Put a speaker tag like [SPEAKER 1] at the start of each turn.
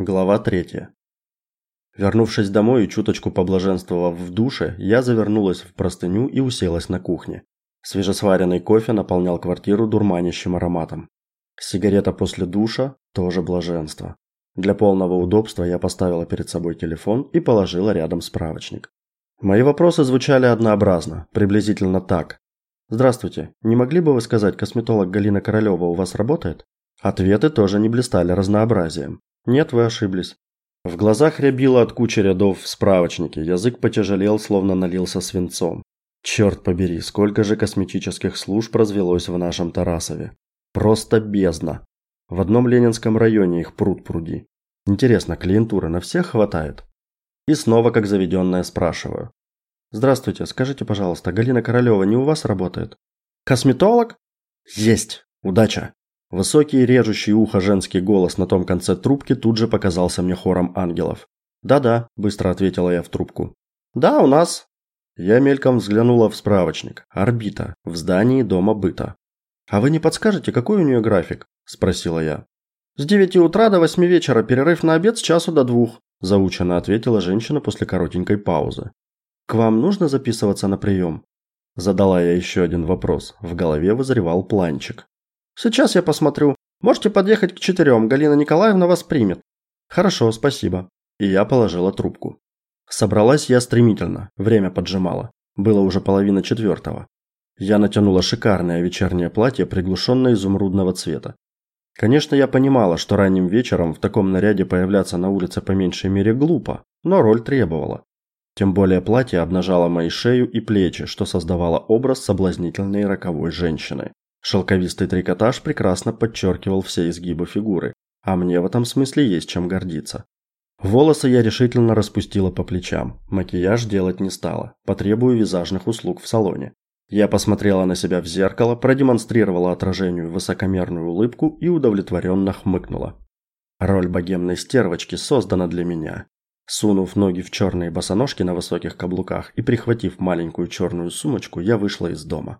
[SPEAKER 1] Глава 3. Вернувшись домой и чуточку поблаженствовав в душе, я завернулась в простыню и уселась на кухне. Свежесваренный кофе наполнял квартиру дурманящим ароматом. Сигарета после душа тоже блаженство. Для полного удобства я поставила перед собой телефон и положила рядом справочник. Мои вопросы звучали однообразно, приблизительно так: Здравствуйте. Не могли бы вы сказать, косметолог Галина Королева у вас работает? Ответы тоже не блистали разнообразием. Нет, вы ошиблись. В глазах рябило от кучи рядов в справочнике, язык потяжелел, словно налился свинцом. Черт побери, сколько же косметических служб развелось в нашем Тарасове. Просто бездна. В одном Ленинском районе их пруд пруди. Интересно, клиентуры на всех хватает? И снова, как заведенная, спрашиваю. Здравствуйте, скажите, пожалуйста, Галина Королева не у вас работает? Косметолог? Есть. Удача. Высокий режущий ухо женский голос на том конце трубки тут же показался мне хором ангелов. "Да-да", быстро ответила я в трубку. "Да, у нас". Я мельком взглянула в справочник. Орбита в здании дома быта. "А вы не подскажете, какой у нее график?" спросила я. "С девяти утра до восьми вечера, перерыв на обед с часу до двух», заученно ответила женщина после коротенькой паузы. "К вам нужно записываться на прием?» Задала я еще один вопрос. В голове вызревал планчик. Сейчас я посмотрю. Можете подъехать к четырем, Галина Николаевна вас примет. Хорошо, спасибо. И я положила трубку. Собралась я стремительно, время поджимало. Было уже половина четвертого. Я натянула шикарное вечернее платье приглушенно-изумрудного цвета. Конечно, я понимала, что ранним вечером в таком наряде появляться на улице по меньшей мере глупо, но роль требовала. Тем более платье обнажало мои шею и плечи, что создавало образ соблазнительной роковой женщины. Шелковистый трикотаж прекрасно подчеркивал все изгибы фигуры, а мне в этом смысле есть чем гордиться. Волосы я решительно распустила по плечам. Макияж делать не стала. Потребую визажных услуг в салоне. Я посмотрела на себя в зеркало, продемонстрировала отражению высокомерную улыбку и удовлетворенно хмыкнула. Роль богемной стервочки создана для меня. Сунув ноги в черные босоножки на высоких каблуках и прихватив маленькую черную сумочку, я вышла из дома.